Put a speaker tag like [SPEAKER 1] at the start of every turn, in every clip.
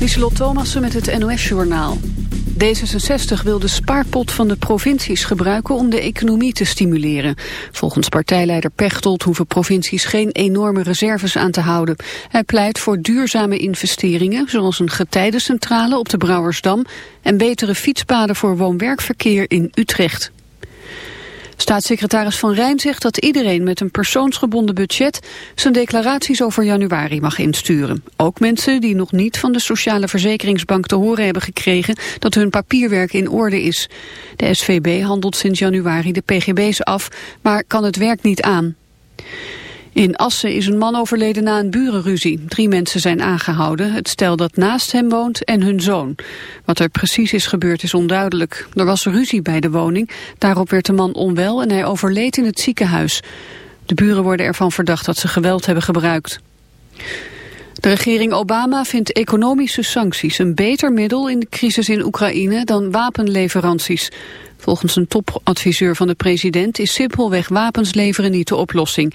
[SPEAKER 1] Lieselot Thomassen met het NOS-journaal. D66 wil de spaarpot van de provincies gebruiken om de economie te stimuleren. Volgens partijleider Pechtold hoeven provincies geen enorme reserves aan te houden. Hij pleit voor duurzame investeringen, zoals een getijdencentrale op de Brouwersdam... en betere fietspaden voor woon-werkverkeer in Utrecht. Staatssecretaris Van Rijn zegt dat iedereen met een persoonsgebonden budget zijn declaraties over januari mag insturen. Ook mensen die nog niet van de Sociale Verzekeringsbank te horen hebben gekregen dat hun papierwerk in orde is. De SVB handelt sinds januari de pgb's af, maar kan het werk niet aan. In Assen is een man overleden na een burenruzie. Drie mensen zijn aangehouden, het stel dat naast hem woont en hun zoon. Wat er precies is gebeurd is onduidelijk. Er was ruzie bij de woning, daarop werd de man onwel en hij overleed in het ziekenhuis. De buren worden ervan verdacht dat ze geweld hebben gebruikt. De regering Obama vindt economische sancties een beter middel in de crisis in Oekraïne dan wapenleveranties. Volgens een topadviseur van de president is simpelweg wapens leveren niet de oplossing.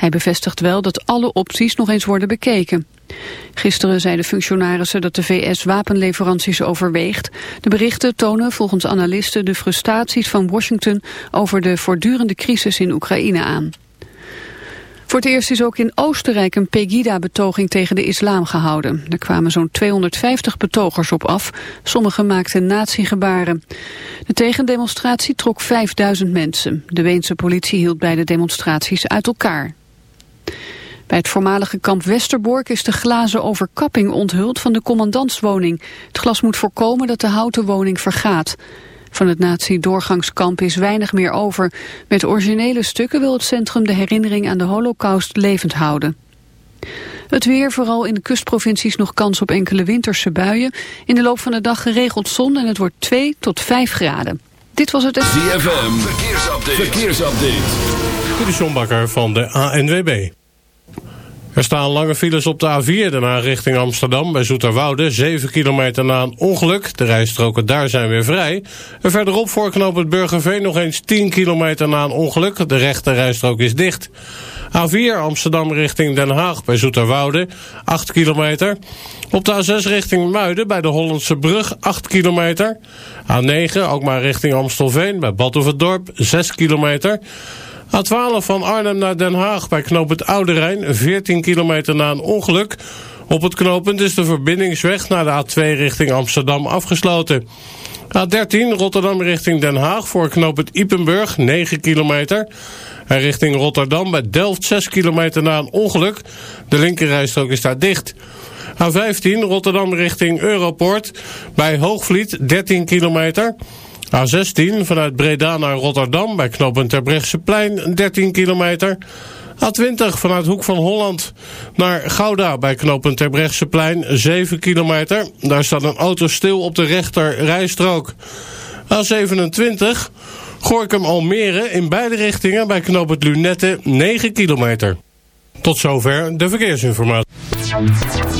[SPEAKER 1] Hij bevestigt wel dat alle opties nog eens worden bekeken. Gisteren zeiden functionarissen dat de VS wapenleveranties overweegt. De berichten tonen volgens analisten de frustraties van Washington over de voortdurende crisis in Oekraïne aan. Voor het eerst is ook in Oostenrijk een Pegida-betoging tegen de islam gehouden. Er kwamen zo'n 250 betogers op af. Sommigen maakten nazi-gebaren. De tegendemonstratie trok 5000 mensen. De Weense politie hield beide demonstraties uit elkaar. Bij het voormalige kamp Westerbork is de glazen overkapping onthuld van de commandantswoning. Het glas moet voorkomen dat de houten woning vergaat. Van het nazi-doorgangskamp is weinig meer over. Met originele stukken wil het centrum de herinnering aan de holocaust levend houden. Het weer, vooral in de kustprovincies nog kans op enkele winterse buien. In de loop van de dag geregeld zon en het wordt 2 tot 5 graden. Dit was het...
[SPEAKER 2] ZFM, verkeersupdate. verkeersupdate.
[SPEAKER 3] Dit is van de ANWB. Er staan lange files op de A4 daarna richting Amsterdam bij Zoeterwoude. 7 kilometer na een ongeluk. De rijstroken daar zijn weer vrij. En verderop voor het Burgerveen nog eens 10 kilometer na een ongeluk. De rechte rijstrook is dicht. A4 Amsterdam richting Den Haag bij Zoeterwoude. 8 kilometer. Op de A6 richting Muiden bij de Hollandse Brug 8 kilometer. A9 ook maar richting Amstelveen bij Badhoevedorp 6 kilometer. A12 van Arnhem naar Den Haag bij knooppunt Oude Rijn, 14 kilometer na een ongeluk. Op het knooppunt is de verbindingsweg naar de A2 richting Amsterdam afgesloten. A13 Rotterdam richting Den Haag voor knooppunt Ipenburg, 9 kilometer. En richting Rotterdam bij Delft 6 kilometer na een ongeluk. De linkerrijstrook is daar dicht. A15 Rotterdam richting Europoort bij Hoogvliet 13 kilometer. A16 vanuit Breda naar Rotterdam bij knooppunt Terbrechtseplein 13 kilometer. A20 vanuit Hoek van Holland naar Gouda bij knooppunt Terbrechtseplein 7 kilometer. Daar staat een auto stil op de rechter rijstrook. A27 Gorkum Almere in beide richtingen bij knooppunt Lunette 9 kilometer. Tot zover de verkeersinformatie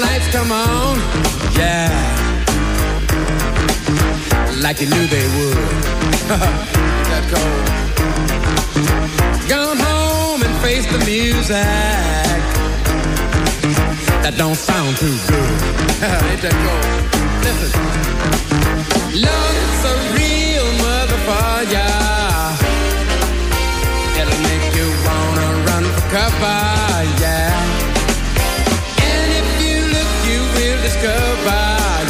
[SPEAKER 4] Lights come on. Yeah like you knew they would. that cold. Gone home and face the music. That don't sound too good. Ain't that cold? Listen. Love is a real motherfucker. It'll make you wanna run for cover, yeah. You will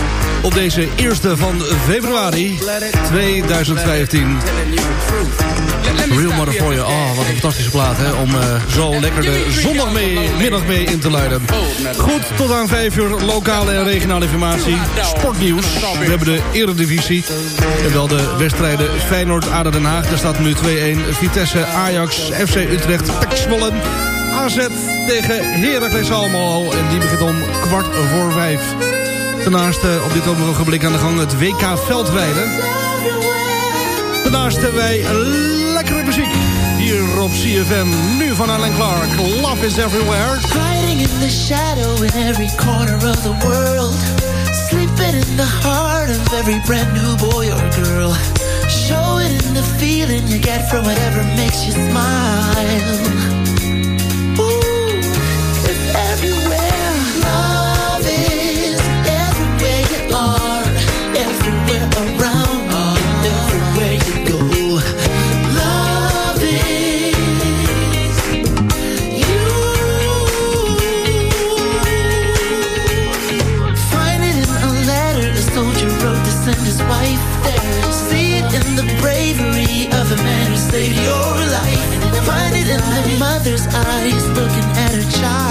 [SPEAKER 5] op
[SPEAKER 6] deze eerste van februari 2015. Real Mother for You. Oh, wat een fantastische plaat, hè. Om uh, zo lekker de zondagmiddag mee in te luiden. Goed, tot aan 5 uur lokale en regionale informatie. Sportnieuws. We hebben de Eredivisie. En wel de wedstrijden Feyenoord-Aden Den Haag. Daar staat nu 2-1. Vitesse, Ajax, FC Utrecht, Pek. AZ tegen Heracles Almelo. En die begint om kwart voor vijf. Daarnaast op dit ogenblik aan de gang het WK Veldrijden. Daarnaast wij lekkere muziek hier op CFM. Nu van Alan Clark, Love is Everywhere.
[SPEAKER 7] Hiding in the shadow in every corner of the world. Sleeping in the heart of every brand new boy or girl. Show it in the feeling you get from whatever makes you smile. the man who saved your life. Find it
[SPEAKER 2] in the mother's eyes looking at her child.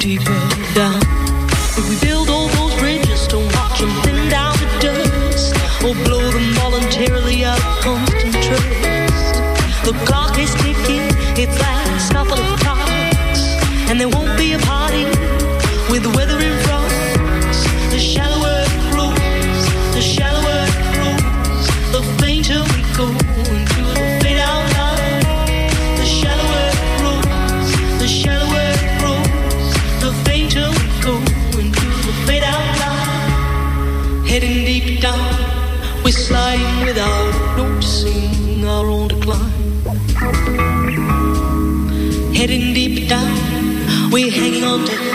[SPEAKER 7] Deeper world.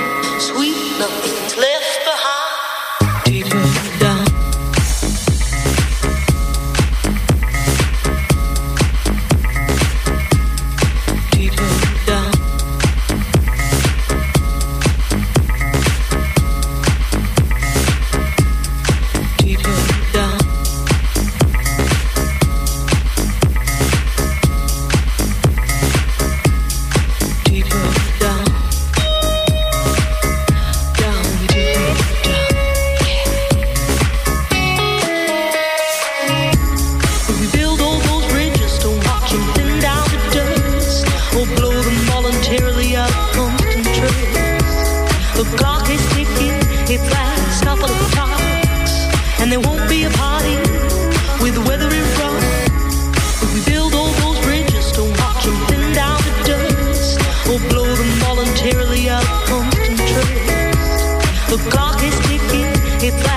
[SPEAKER 7] The clock is ticking, its last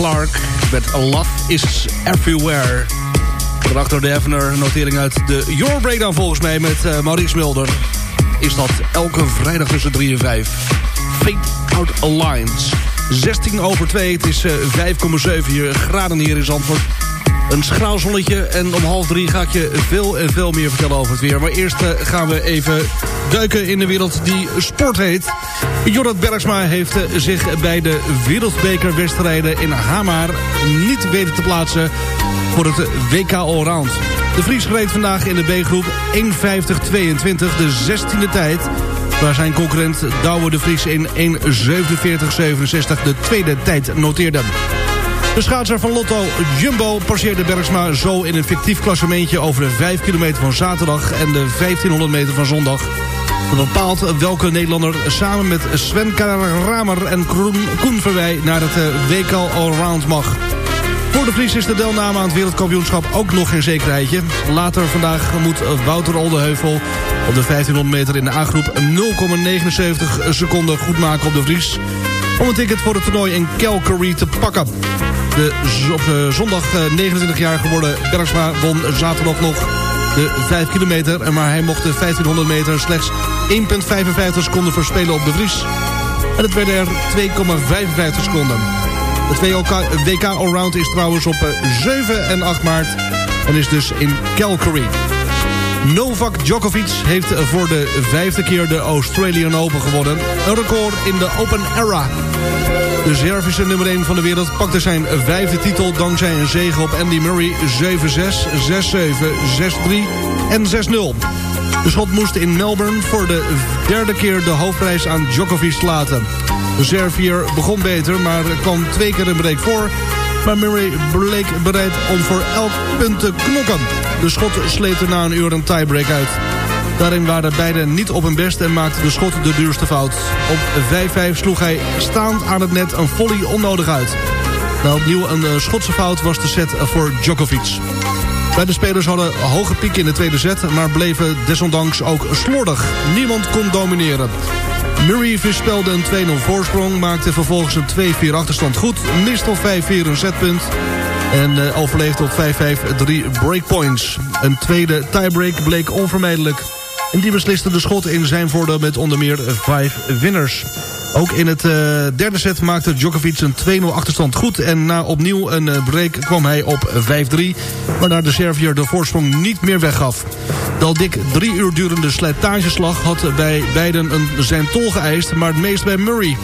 [SPEAKER 6] Clark met Love is Everywhere. Gebracht door de Evener, notering uit de Your Breakdown volgens mij met eh, Maurice Mulder. Is dat elke vrijdag tussen 3 en 5. Fade Out Alliance. 16 over 2, het is eh, 5,7 graden hier in Zandvoort. Een schraal zonnetje en om half drie ga ik je veel en veel meer vertellen over het weer. Maar eerst eh, gaan we even duiken in de wereld die sport heet. Jorrit Bergsma heeft eh, zich bij de wereldbekerwedstrijden in Hamar niet weten te plaatsen voor het WK Allround. De Vries reed vandaag in de B-groep 1.50.22, de 16e tijd... waar zijn concurrent Douwe de Vries in 1.47.67 de tweede tijd noteerde. De schaatser van Lotto Jumbo passeerde Bergsma zo in een fictief klassementje... over de 5 kilometer van zaterdag en de 1500 meter van zondag. Dat bepaalt welke Nederlander samen met Sven Kramer en Koen Verwij... naar het eh, WK Allround mag. Voor de Vries is de deelname aan het wereldkampioenschap ook nog geen zekerheidje. Later vandaag moet Wouter Oldeheuvel op de 1500 meter in de A-groep 0,79 seconden goed maken op de Vries... om een ticket voor het toernooi in Calgary te pakken. De op eh, zondag eh, 29 jaar geworden Bergsma won zaterdag nog de 5 kilometer... maar hij mocht de 1500 meter slechts 1,55 seconden verspelen op de Vries. En het werden er 2,55 seconden. Het WK, Allround is trouwens op eh, 7 en 8 maart en is dus in Calgary. Novak Djokovic heeft voor de vijfde keer de Australian Open gewonnen. Een record in de Open Era. De Servische nummer 1 van de wereld pakte zijn vijfde titel... dankzij een zege op Andy Murray 7-6, 6-7, 6-3 en 6-0. De schot moest in Melbourne voor de derde keer de hoofdprijs aan Djokovic laten. De Servier begon beter, maar kwam twee keer een break voor... maar Murray bleek bereid om voor elk punt te knokken. De schot sleepte na een uur een tiebreak uit. Daarin waren beiden niet op hun best en maakte de schot de duurste fout. Op 5-5 sloeg hij staand aan het net een volley onnodig uit. Opnieuw een uh, Schotse fout was de set voor Djokovic. Beide spelers hadden hoge piek in de tweede set... maar bleven desondanks ook slordig. Niemand kon domineren. Murray voorspelde een 2-0 voorsprong... maakte vervolgens een 2-4 achterstand goed... mist op 5-4 een setpunt... en uh, overleefde op 5-5 drie breakpoints. Een tweede tiebreak bleek onvermijdelijk... en die besliste de schot in zijn voordeel met onder meer vijf winners. Ook in het uh, derde set maakte Djokovic een 2-0 achterstand goed... en na opnieuw een uh, break kwam hij op 5-3... waarna de Servier de voorsprong niet meer weggaf. De al dik drie uur durende slijtageslag had bij beiden een zijn tol geëist... maar het meest bij Murray.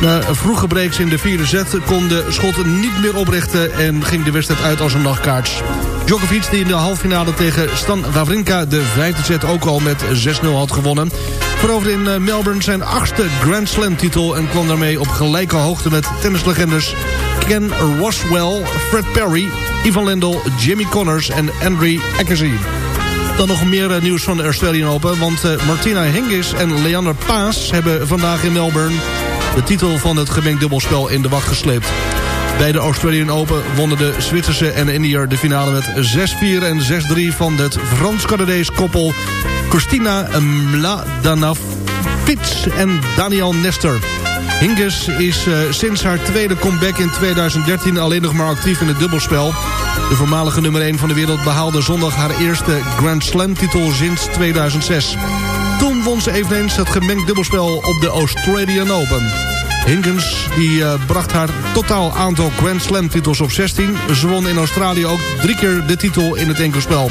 [SPEAKER 6] Na vroege breaks in de vierde set kon de schotten niet meer oprichten... en ging de wedstrijd uit als een nachtkaart. Djokovic, die in de halffinale tegen Stan Wawrinka de vijfde set ook al met 6-0 had gewonnen... veroverde in eh, Melbourne zijn achtste Grand Slam titel... en kwam daarmee op gelijke hoogte met tennislegendes Ken Roswell, Fred Perry, Ivan Lendl, Jimmy Connors en Andre Agassi. Dan nog meer eh, nieuws van de Australian Open... want uh, Martina Hingis en Leander Paas hebben vandaag in Melbourne... de titel van het gemengd dubbelspel in de wacht gesleept. Bij de Australian Open wonnen de Zwitserse en Indiër de finale met 6-4 en 6-3 van het Frans-Canadees koppel Christina Mladenovic en Daniel Nestor. Hingis is uh, sinds haar tweede comeback in 2013 alleen nog maar actief in het dubbelspel. De voormalige nummer 1 van de wereld behaalde zondag haar eerste Grand Slam titel sinds 2006. Toen won ze eveneens het gemengd dubbelspel op de Australian Open. Higgins die, uh, bracht haar totaal aantal Grand Slam titels op 16. Ze won in Australië ook drie keer de titel in het enkelspel.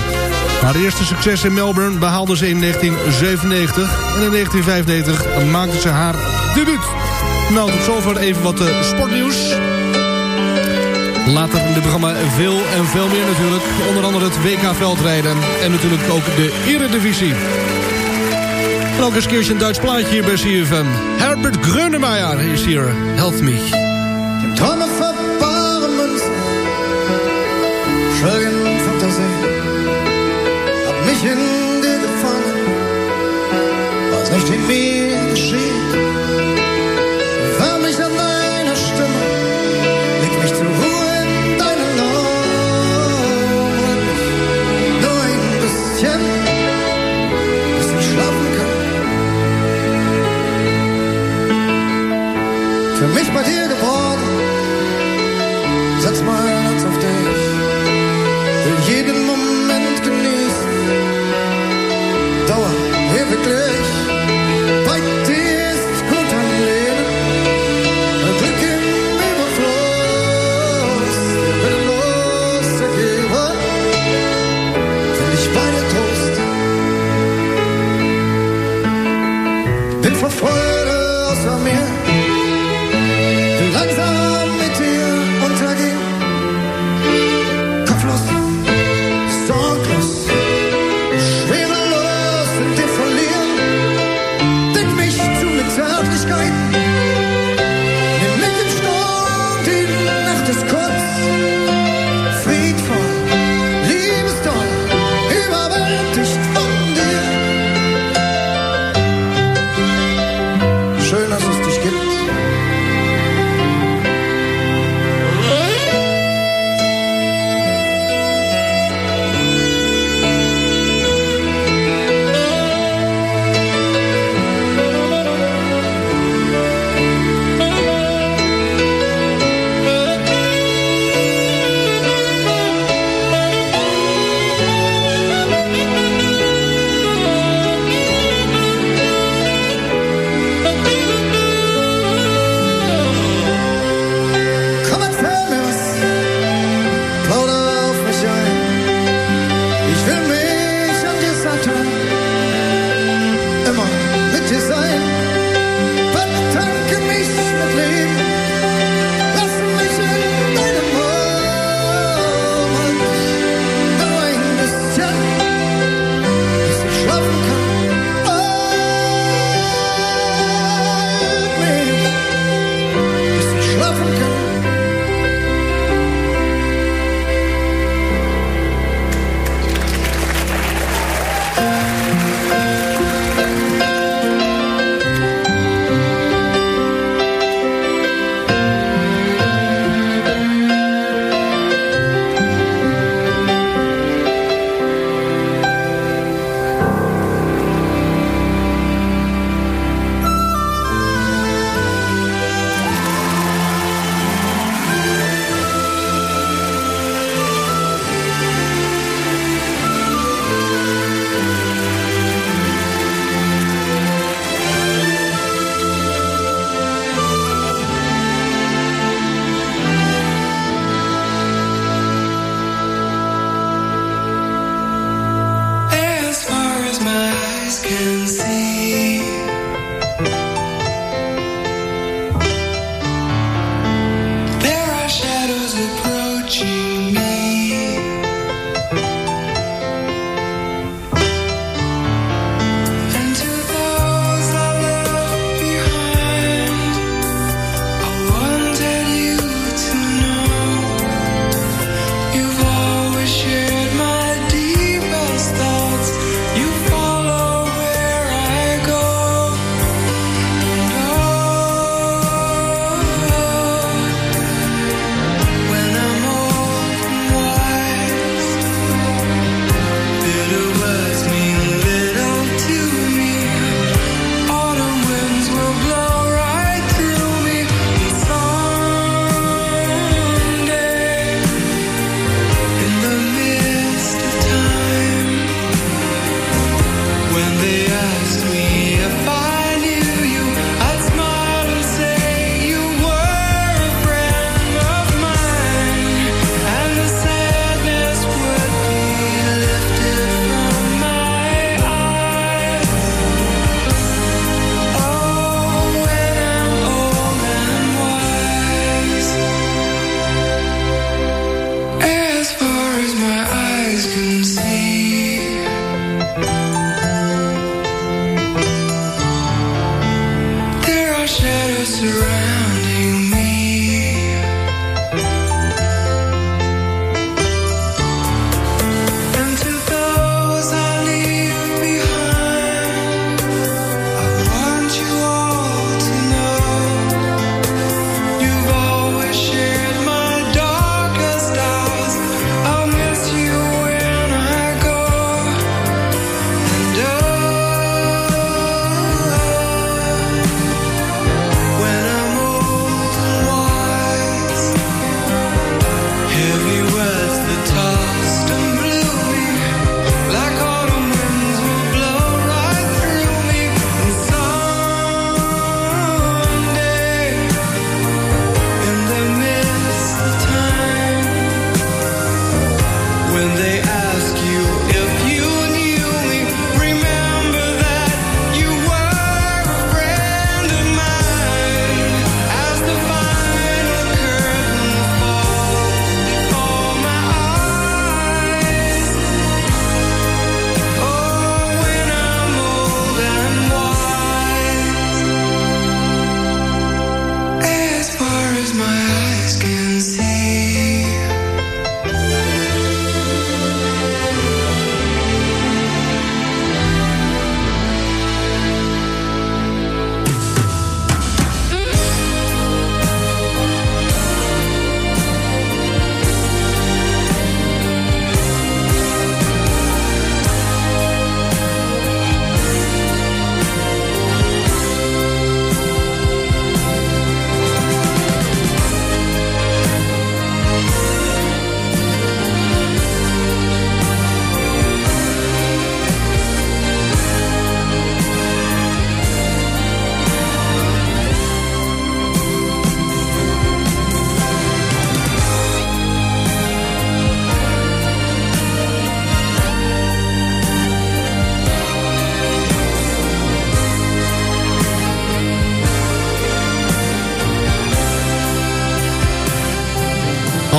[SPEAKER 6] Haar eerste succes in Melbourne behaalde ze in 1997. En in 1995 maakte ze haar debuut. Nou, tot zover even wat uh, sportnieuws. Later in het programma veel en veel meer natuurlijk. Onder andere het WK veldrijden. En natuurlijk ook de Eredivisie. En ook eens een keertje een Duits plaatje hier bij CFM. Herbert Grönemeyer is hier. Help me.
[SPEAKER 8] Für mich bei dir geworden, setz mein Herz auf dich, will jeden Moment genießen, Dauer ewiglich.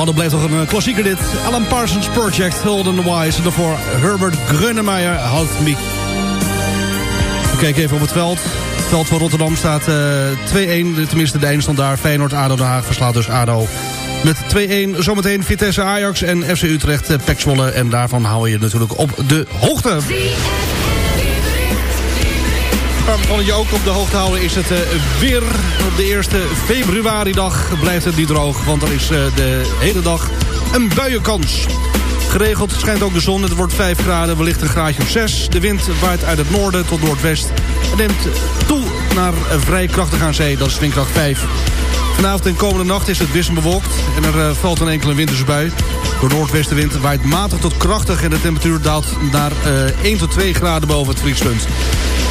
[SPEAKER 6] Oh, dat blijft toch een eh, klassieker dit. Alan Parsons Project, Holden the Wise. En daarvoor Herbert Grönemeyer, Hout Me. We kijken even op het veld. Het veld van Rotterdam staat uh, eh, 2-1. Tenminste, de ene stond daar. Feyenoord, ADO Den Haag verslaat dus ADO. Met 2-1 zometeen Vitesse Ajax en FC Utrecht uh. En daarvan hou je natuurlijk op de hoogte. Waarvan je ook op de hoogte houden is het uh, weer. Op de eerste februaridag blijft het niet droog. Want er is uh, de hele dag een buienkans. Geregeld schijnt ook de zon. Het wordt 5 graden, wellicht een graadje of 6. De wind waait uit het noorden tot noordwest. En neemt toe naar vrij krachtig aan zee. Dat is windkracht 5. Vanavond en komende nacht is het wisselbewolkt. En er uh, valt een enkele winterse bui. Door noordwestenwind waait matig tot krachtig. En de temperatuur daalt naar 1 tot 2 graden boven het vriespunt.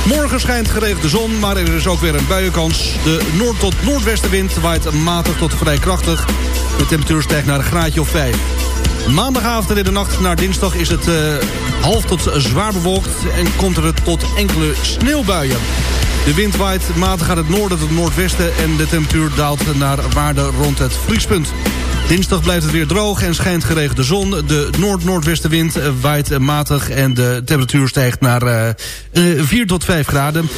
[SPEAKER 6] Morgen schijnt geregeld de zon, maar er is ook weer een buienkans. De noord- tot noordwestenwind waait matig tot vrij krachtig. De temperatuur stijgt naar een graadje of 5. Maandagavond en in de nacht naar dinsdag is het uh, half tot zwaar bewolkt... en komt er tot enkele sneeuwbuien. De wind waait matig uit het noorden tot het noordwesten... en de temperatuur daalt naar waarde rond het vriespunt. Dinsdag blijft het weer droog en schijnt geregeld de zon. De noord-noordwestenwind waait matig en de temperatuur stijgt naar uh, eh, 4 tot 5 graden.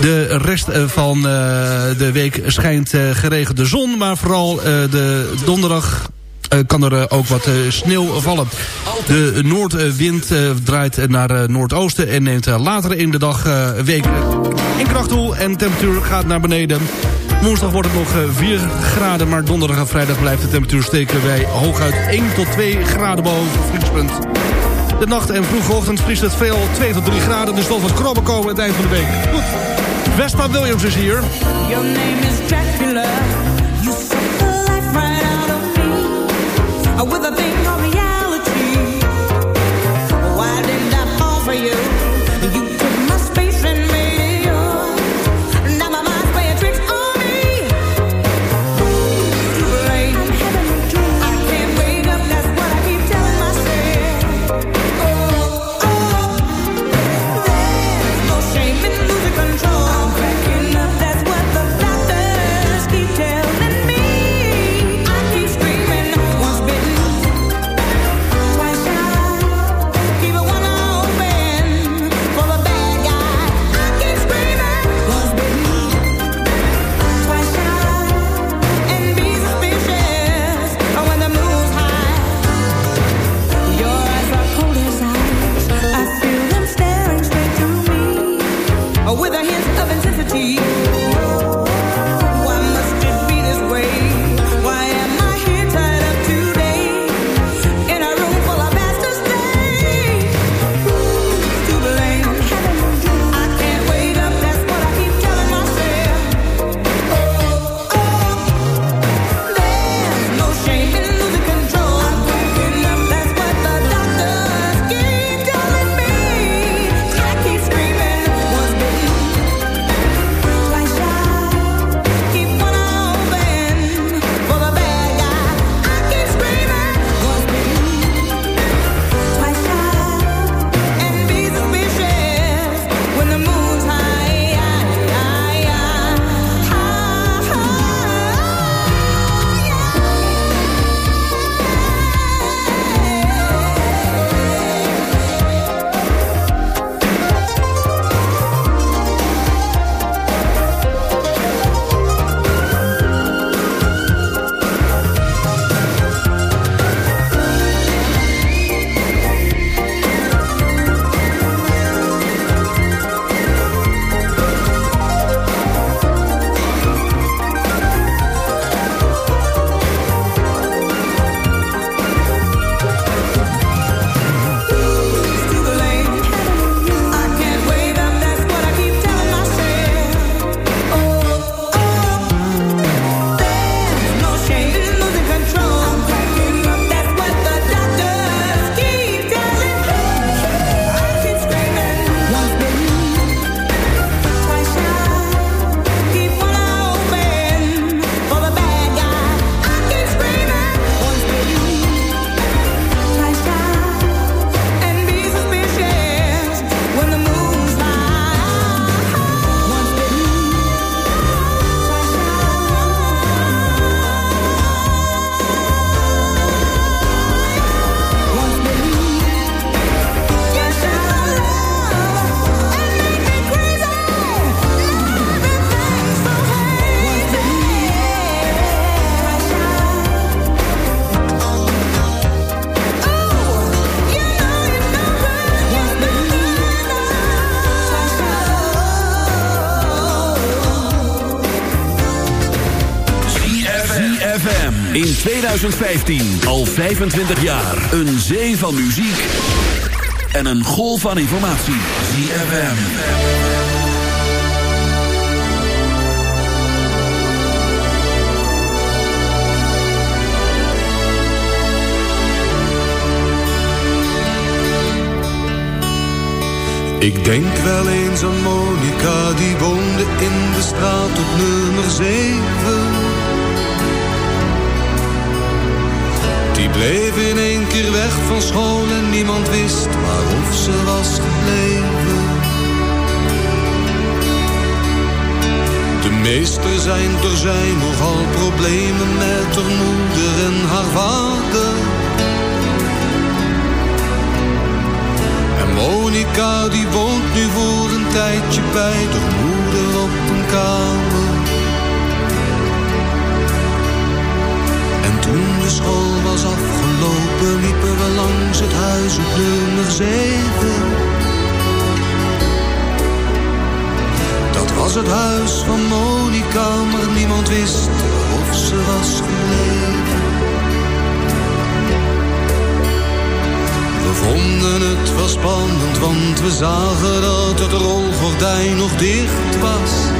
[SPEAKER 6] De rest eh, van de week schijnt geregeld de zon, maar vooral de donderdag kan er ook wat sneeuw vallen. De noordwind draait naar noordoosten en neemt later in de dag week in kracht toe en temperatuur gaat naar beneden. Woensdag wordt het nog 4 eh, graden, maar donderdag en vrijdag blijft de temperatuur steken wij hooguit 1 tot 2 graden boven vriespunt. De nacht en vroege ochtend vriest het veel 2 tot 3 graden, dus zal wat krabben komen het eind van de week. Goed, Vespa Williams is hier. Your name is Dracula. A thing
[SPEAKER 2] 2015 al 25 jaar. Een zee van muziek en een golf van informatie. ZFM.
[SPEAKER 9] Ik denk wel eens aan Monica, die woonde in de straat op nummer 7. Bleef in één keer weg van school en niemand wist waarof ze was gebleven. De meester zijn er zijn nogal problemen met haar moeder en haar vader. En Monica die woont nu voor een tijdje bij de moeder op een kamer. Toen de school was afgelopen liepen we langs het huis op nummer 7. Dat was het huis van Monica, maar niemand wist of ze was gebleven. We vonden het wel spannend, want we zagen dat het rolgordijn nog dicht was.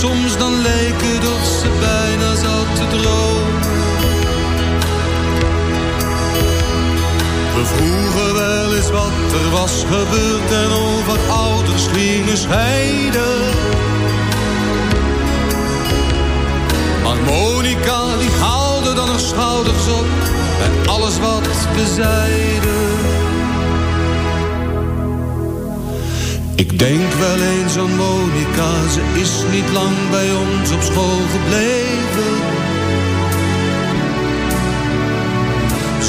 [SPEAKER 9] soms dan leek het of ze bijna zat te dromen. We vroegen wel eens wat er was gebeurd en over ouders gingen scheiden. Maar Monica die haalde dan haar schouders op bij alles wat we zeiden. Ik denk wel eens aan Monica, ze is niet lang bij ons op school gebleven.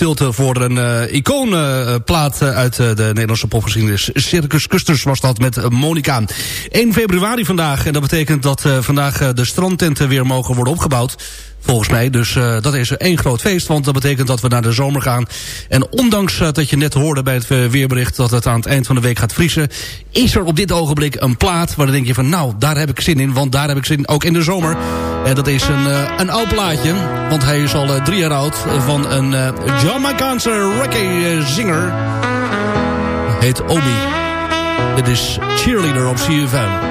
[SPEAKER 6] Stilte voor een uh, icoonplaat uh, uit uh, de Nederlandse popgeschiedenis. Circus Custers was dat met Monica. 1 februari vandaag en dat betekent dat vandaag de strandtenten weer mogen worden opgebouwd. Volgens mij, dus uh, dat is één groot feest. Want dat betekent dat we naar de zomer gaan. En ondanks uh, dat je net hoorde bij het uh, weerbericht... dat het aan het eind van de week gaat vriezen... is er op dit ogenblik een plaat waar dan denk je van... nou, daar heb ik zin in, want daar heb ik zin ook in de zomer. En dat is een, een oud plaatje. Want hij is al drie jaar oud. Van een Jamaicaanse reggae-zinger. Heet Omi. Dit is Cheerleader op CFM.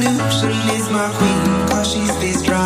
[SPEAKER 10] illusion is my queen, cause she's this
[SPEAKER 8] dry.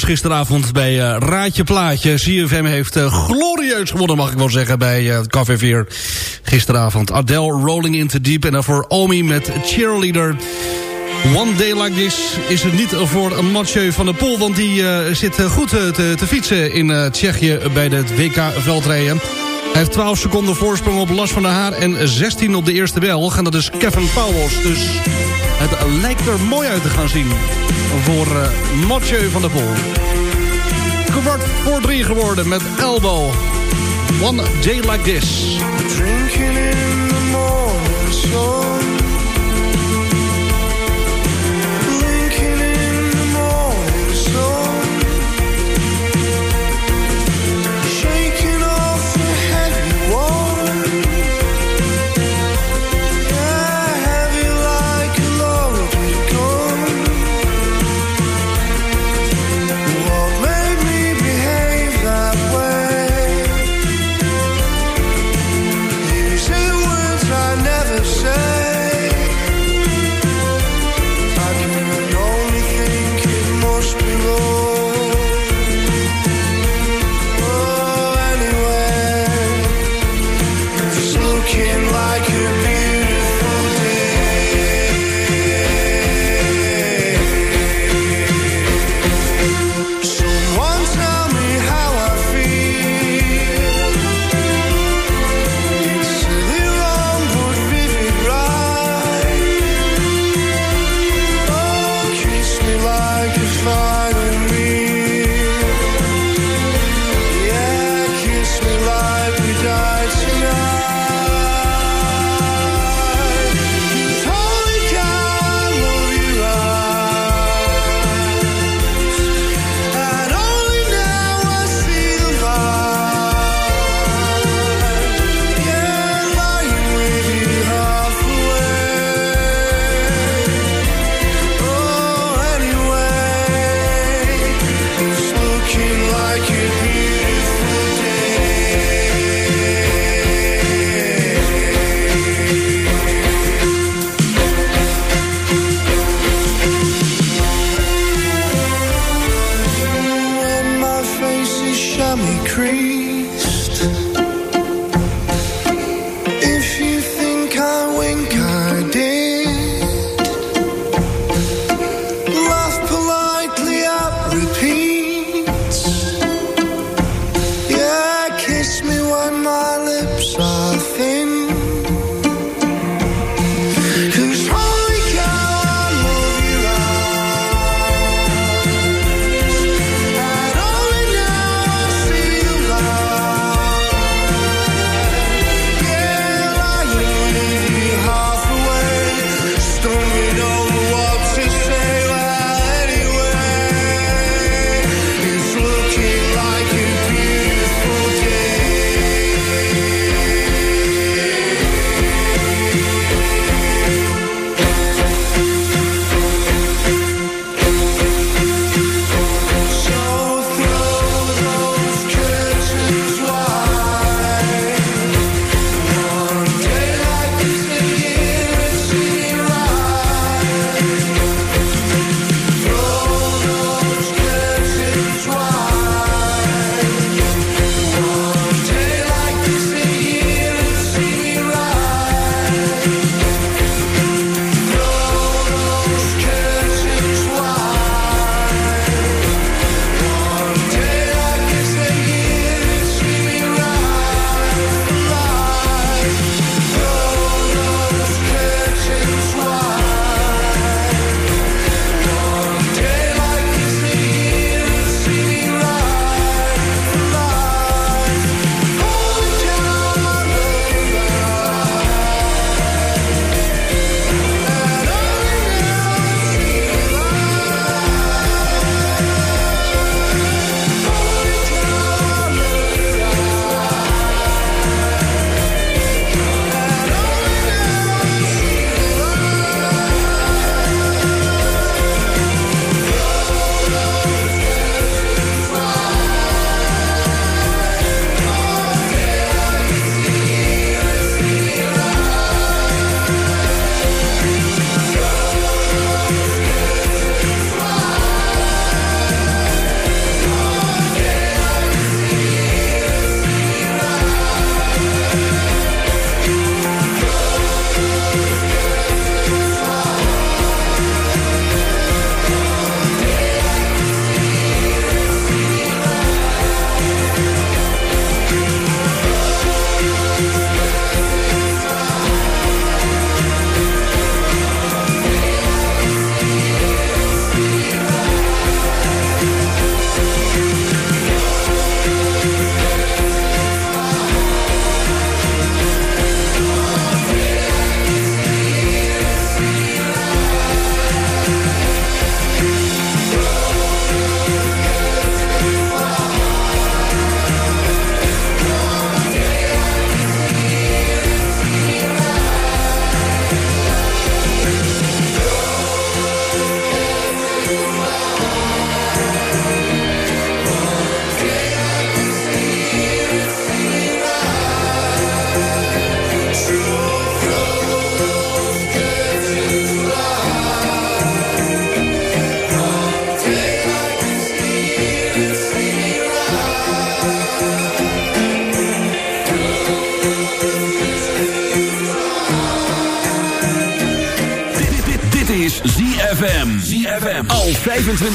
[SPEAKER 8] Gisteravond bij uh, Raadje Plaatje. CFM heeft uh, glorieus gewonnen, mag ik wel zeggen, bij uh, Café 4 gisteravond. Adele Rolling into Deep en daarvoor Omi met Cheerleader. One Day Like This is het niet voor Mathieu van der Poel... want die zit goed te, te, fietsen in Tsjechië bij de WK-veldrijden. Hij heeft 12 seconden voorsprong op Las van der Haar... en 16 op de eerste Belg. En dat is Kevin Pauwels. Dus het lijkt er mooi uit te gaan zien voor uh, Mathieu van der Poel. Kwart voor drie geworden met Elbow. One day like this.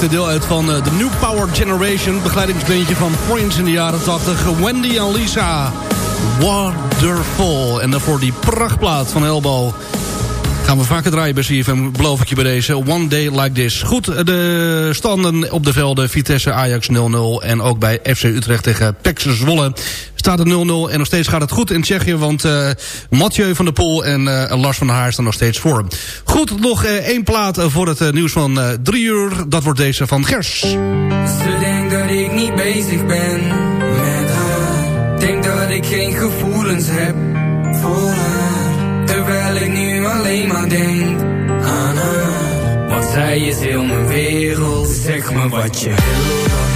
[SPEAKER 6] Maakte deel uit van de New Power Generation... begeleidingsbeentje van Prince in de jaren 80. Wendy en Lisa. Wonderful. En daarvoor die prachtplaat van Elbow. Gaan we vaker draaien bij CFM, beloof ik je bij deze. One Day Like This. Goed, de standen op de velden. Vitesse Ajax 0-0. En ook bij FC Utrecht tegen PEC Zwolle staat het 0-0. En nog steeds gaat het goed in Tsjechië. Want uh, Mathieu van der Poel en uh, Lars van der Haar staan nog steeds voor. Goed, nog uh, één plaat voor het nieuws van drie uur. Dat wordt deze van Gers.
[SPEAKER 4] Ze denkt dat ik niet bezig ben met haar. Denk dat ik geen gevoelens heb voor haar. Terwijl ik nu alleen maar denk aan haar. Want zij is heel mijn wereld. Zeg me wat je wil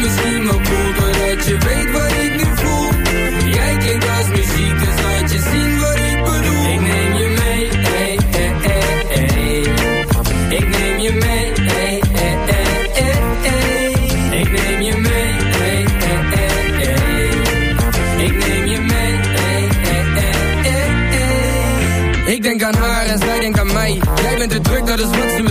[SPEAKER 4] Ik lijk misschien wel cool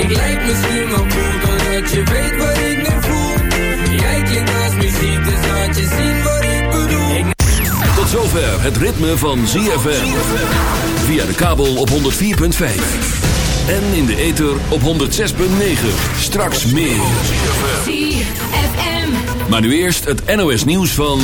[SPEAKER 4] Ik lijk misschien wel cool Doordat je weet wat ik nu voel Jij klinkt als muziek Dus laat je zien wat ik bedoel ik
[SPEAKER 2] Tot zover het ritme van ZFM. Via de kabel op 104.5. En in de ether op 106.9. Straks meer. Maar nu eerst het NOS nieuws van...